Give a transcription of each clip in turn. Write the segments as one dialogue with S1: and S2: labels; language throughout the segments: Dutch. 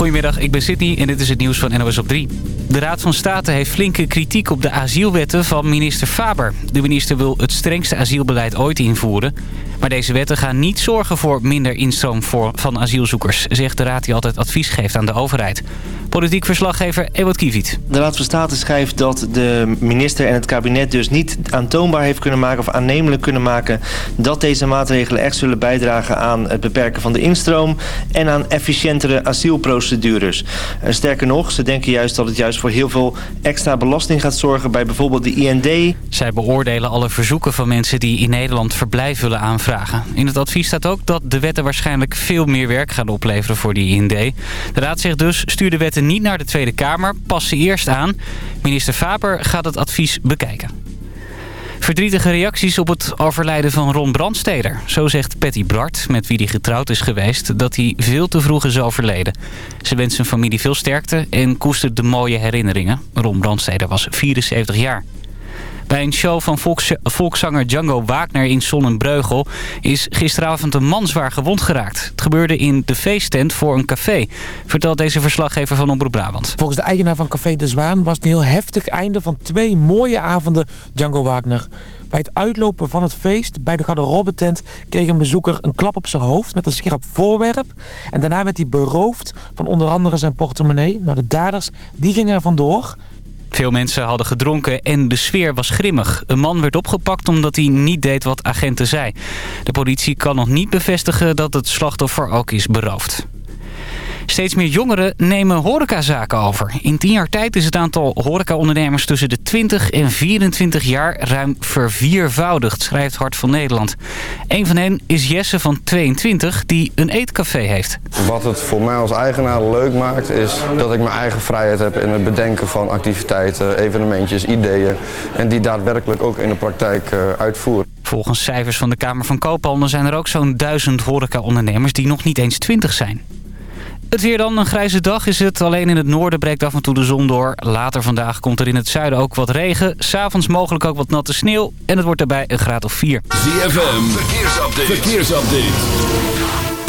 S1: Goedemiddag, ik ben Sydney en dit is het nieuws van NOS op 3. De Raad van State heeft flinke kritiek op de asielwetten van minister Faber. De minister wil het strengste asielbeleid ooit invoeren. Maar deze wetten gaan niet zorgen voor minder instroom van asielzoekers... zegt de Raad die altijd advies geeft aan de overheid. Politiek verslaggever Ewout Kiviet.
S2: De Raad van State schrijft dat de minister en het kabinet dus niet aantoonbaar heeft kunnen maken... of aannemelijk kunnen maken dat deze maatregelen echt zullen bijdragen aan het beperken van de instroom... en aan efficiëntere asielprocedures. Sterker nog, ze denken juist dat het juist voor heel veel extra belasting gaat zorgen bij bijvoorbeeld de IND.
S1: Zij beoordelen alle verzoeken van mensen die in Nederland verblijf willen aanvragen. In het advies staat ook dat de wetten waarschijnlijk veel meer werk gaan opleveren voor die IND. De Raad zegt dus, stuur de wetten niet naar de Tweede Kamer, pas ze eerst aan. Minister Faber gaat het advies bekijken. Verdrietige reacties op het overlijden van Ron Brandsteder. Zo zegt Patty Bart, met wie hij getrouwd is geweest, dat hij veel te vroeg is overleden. Ze wenst zijn familie veel sterkte en koestert de mooie herinneringen. Ron Brandsteder was 74 jaar. Bij een show van volkszanger Django Wagner in Sonnenbreugel... is gisteravond een man zwaar gewond geraakt. Het gebeurde in de feesttent voor een café, vertelt deze verslaggever van Omroep Brabant.
S3: Volgens de eigenaar van Café de Zwaan was het een heel heftig einde van twee mooie avonden Django Wagner. Bij het uitlopen van het feest bij de garderobetent kreeg een bezoeker een klap op zijn hoofd met een scherp voorwerp. En daarna werd hij beroofd van onder andere zijn portemonnee. Nou, de daders die gingen er vandoor.
S1: Veel mensen hadden gedronken en de sfeer was grimmig. Een man werd opgepakt omdat hij niet deed wat agenten zei. De politie kan nog niet bevestigen dat het slachtoffer ook is beroofd. Steeds meer jongeren nemen horecazaken over. In tien jaar tijd is het aantal horecaondernemers tussen de 20 en 24 jaar ruim verviervoudigd, schrijft Hart van Nederland. Een van hen is Jesse van 22, die een eetcafé heeft.
S4: Wat het voor mij als eigenaar leuk maakt, is dat ik mijn eigen vrijheid heb in het bedenken van activiteiten, evenementjes, ideeën. En die daadwerkelijk ook in de praktijk uh, uitvoer.
S1: Volgens cijfers van de Kamer van Koophandel zijn er ook zo'n duizend horecaondernemers die nog niet eens 20 zijn. Het weer dan, een grijze dag is het. Alleen in het noorden breekt af en toe de zon door. Later vandaag komt er in het zuiden ook wat regen. S'avonds mogelijk ook wat natte sneeuw. En het wordt daarbij een graad of 4.
S5: ZFM, verkeersupdate. verkeersupdate.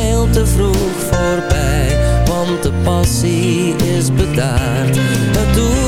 S6: veel te vroeg voorbij, want de passie is bedaard. Het doet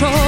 S7: control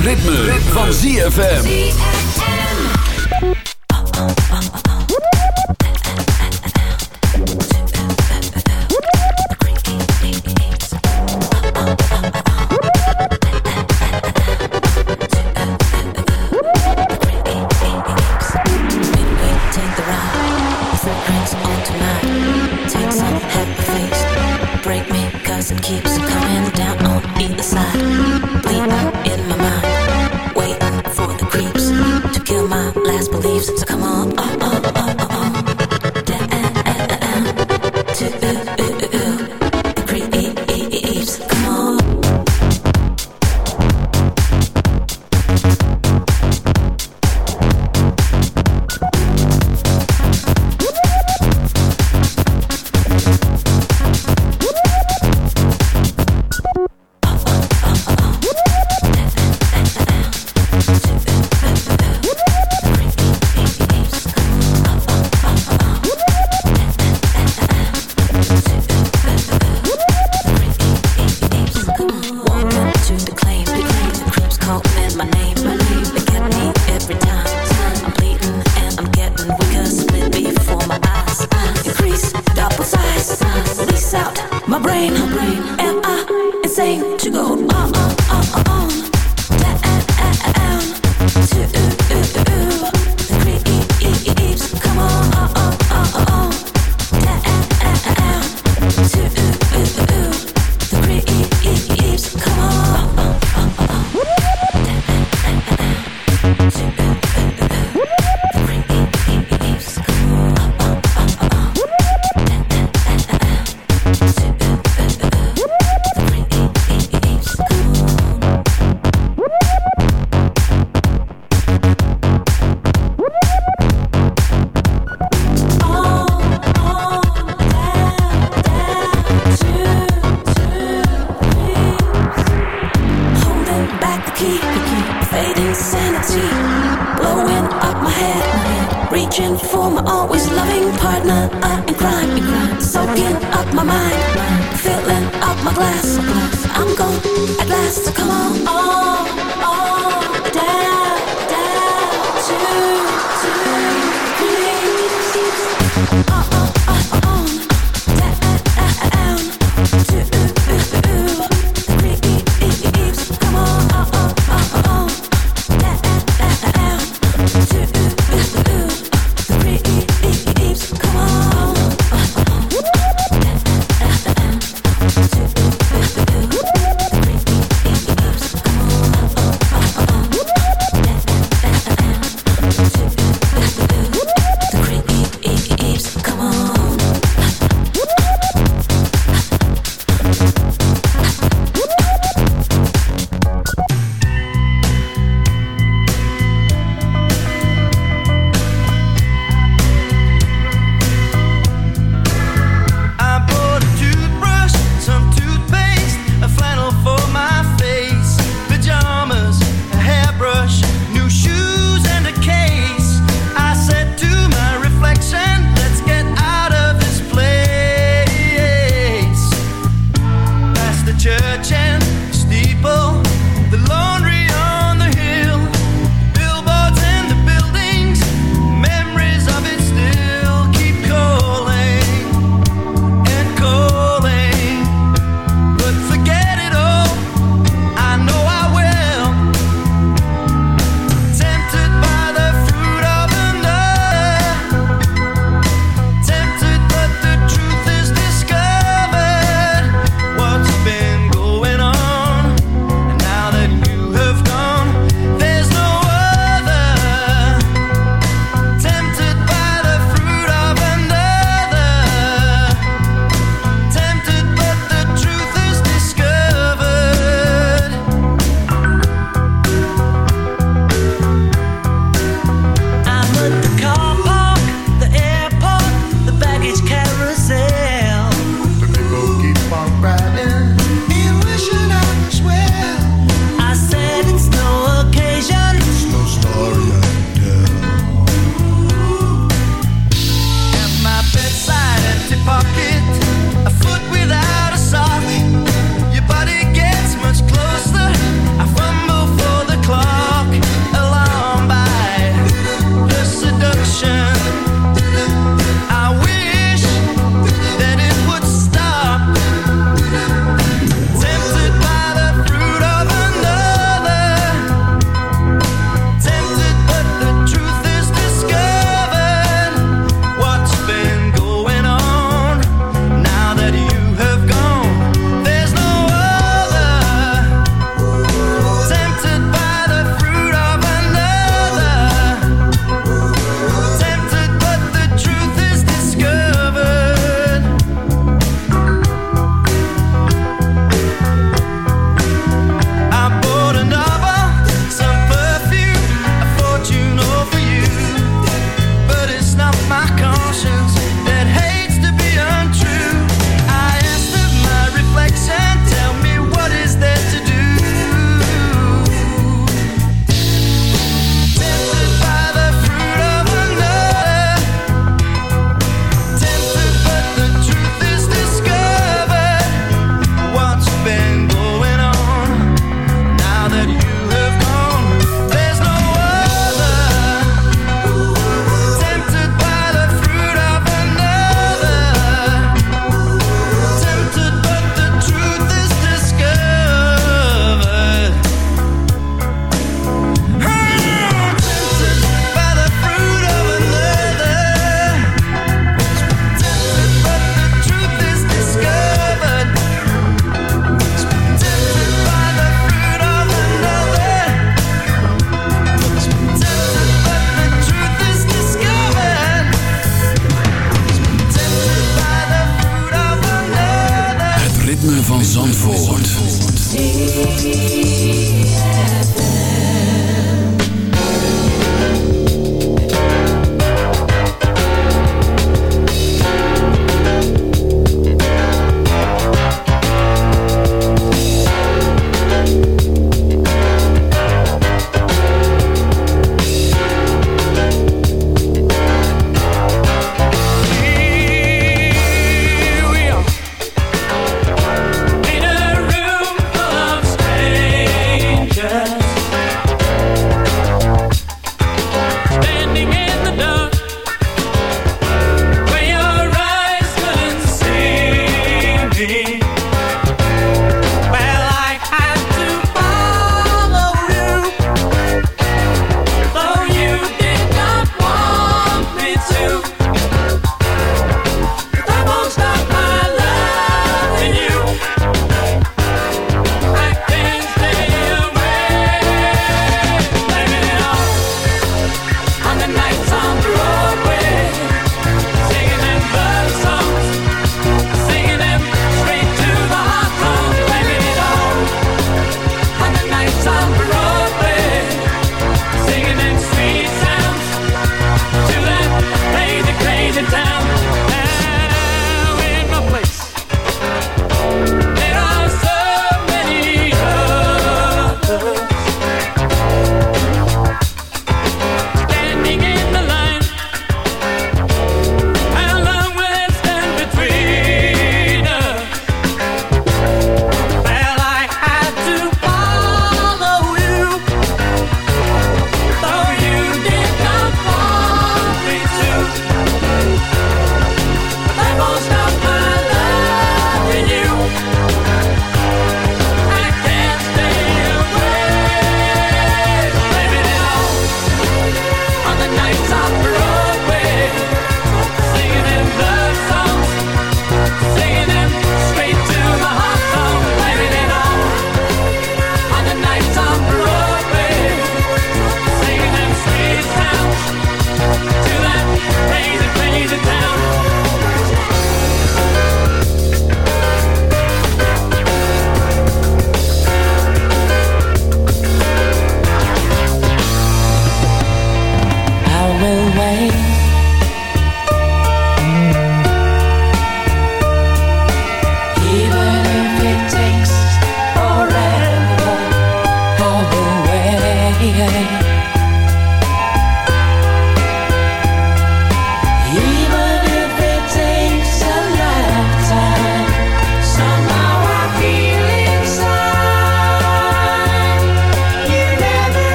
S5: ritme, van ZFM.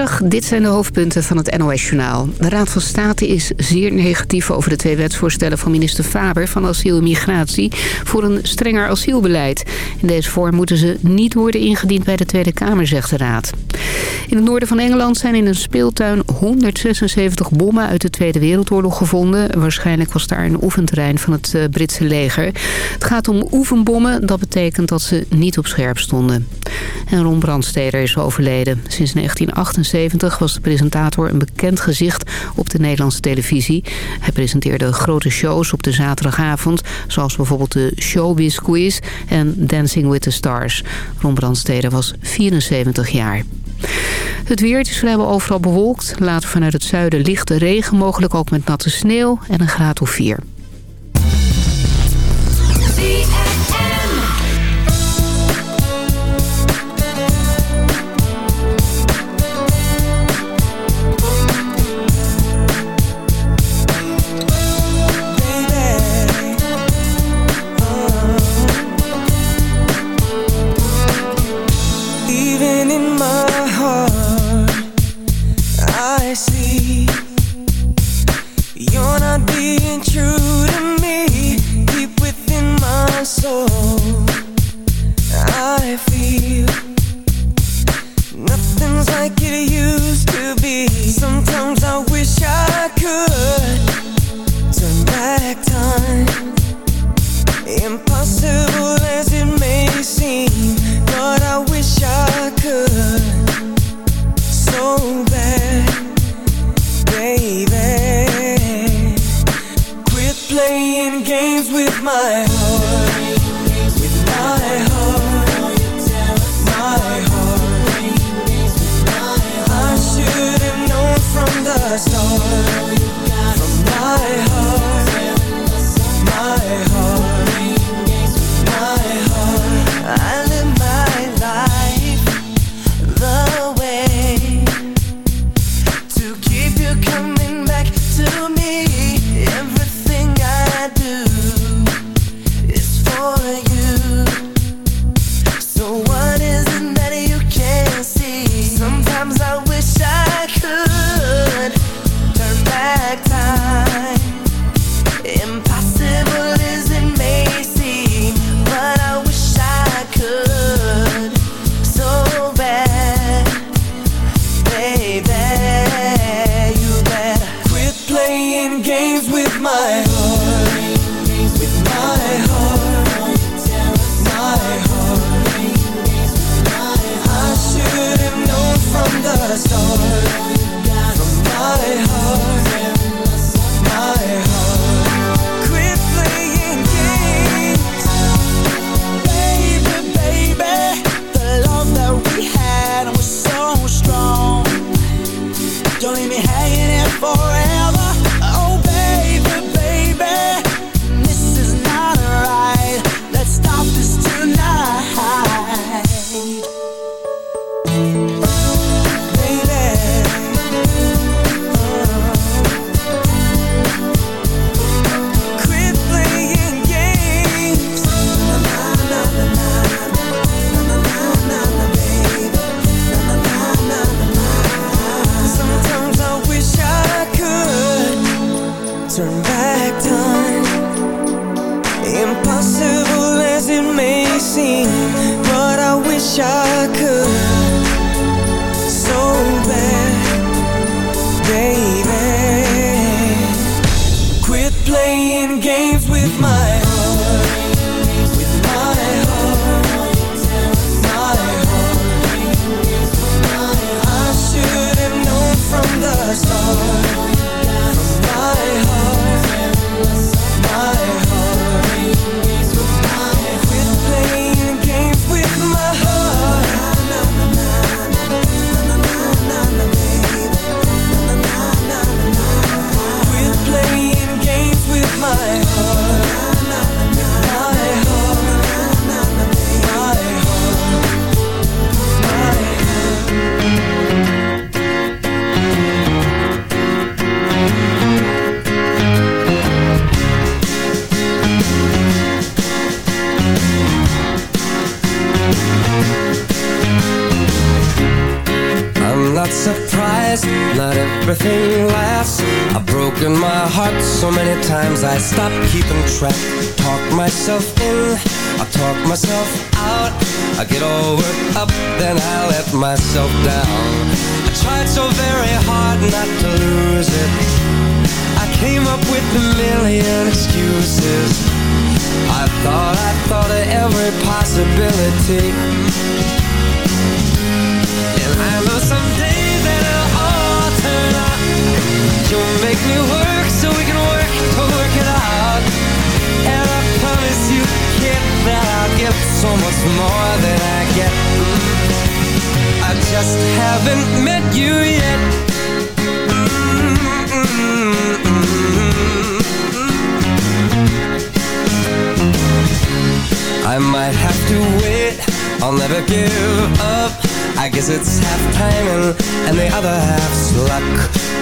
S8: Iedere dit zijn de hoofdpunten van het NOS-journaal. De Raad van State is zeer negatief over de twee wetsvoorstellen van minister Faber van Asiel en Migratie voor een strenger asielbeleid. In deze vorm moeten ze niet worden ingediend bij de Tweede Kamer, zegt de Raad. In het noorden van Engeland zijn in een speeltuin 176 bommen uit de Tweede Wereldoorlog gevonden. Waarschijnlijk was daar een oefenterrein van het eh, Britse leger. Het gaat om oefenbommen, dat betekent dat ze niet op scherp stonden. En Ron Brandsteder is overleden. Sinds 1978 was de presentator een bekend gezicht op de Nederlandse televisie. Hij presenteerde grote shows op de zaterdagavond... zoals bijvoorbeeld de Showbiz Quiz en Dancing with the Stars. Ron Brandsteder was 74 jaar. Het weer is vrijwel overal bewolkt. Later vanuit het zuiden lichte regen, mogelijk ook met natte sneeuw en een graad of 4.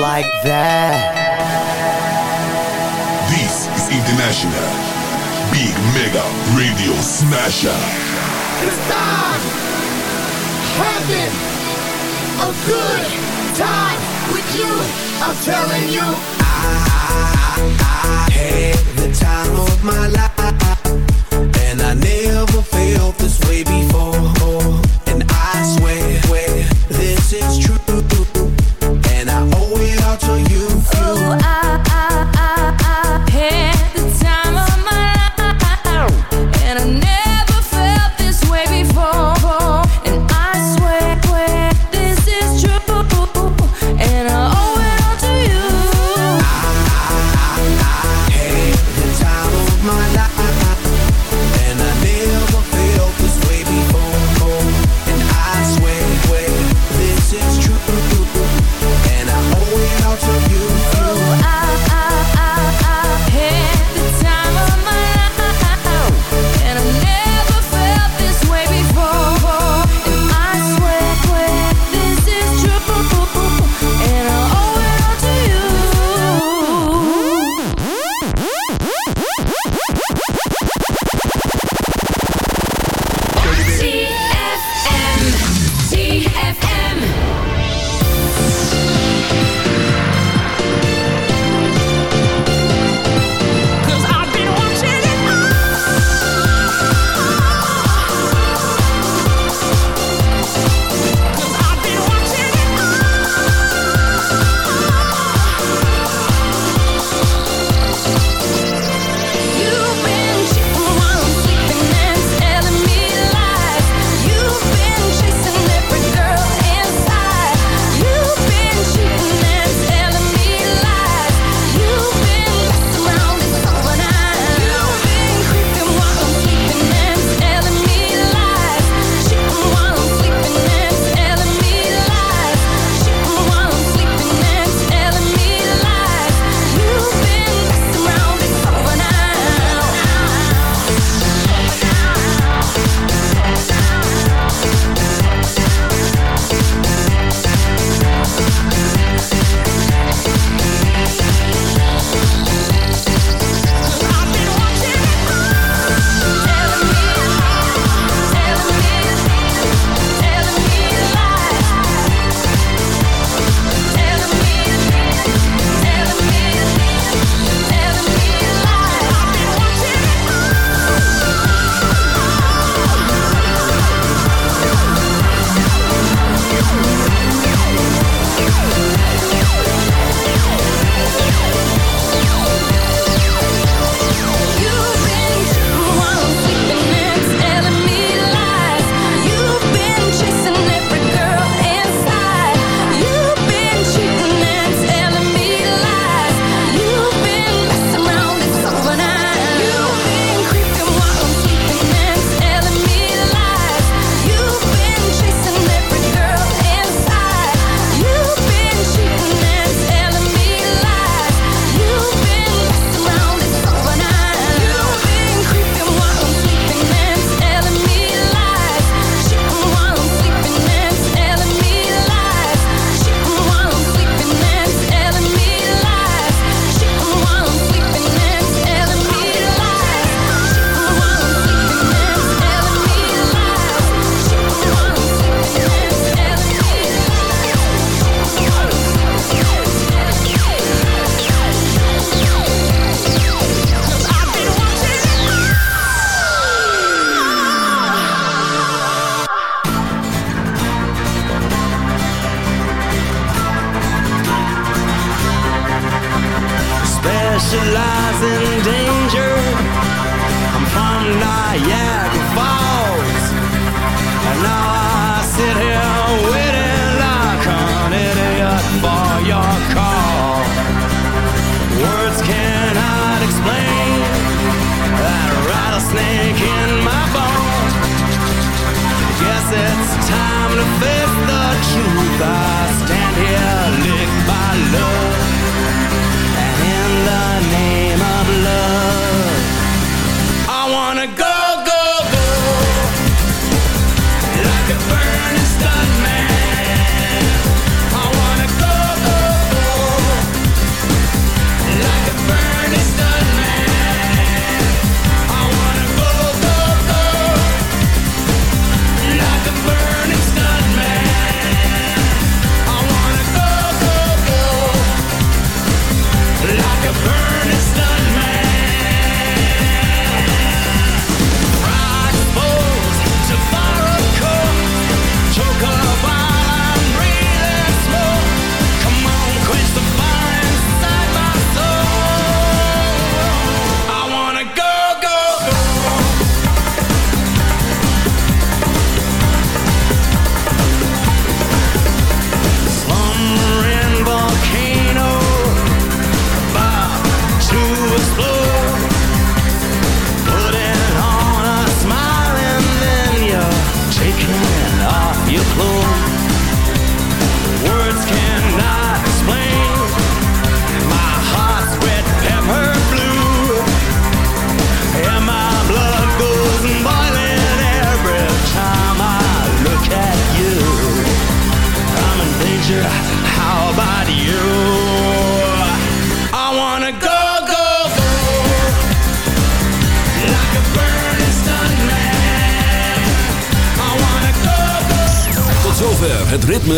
S9: like that.
S10: This is International Big Mega Radio Smasher.
S11: It's
S12: time
S9: having a good time with you. I'm telling you,
S11: I, I, I
S12: had the time of my life, and I never felt this way before.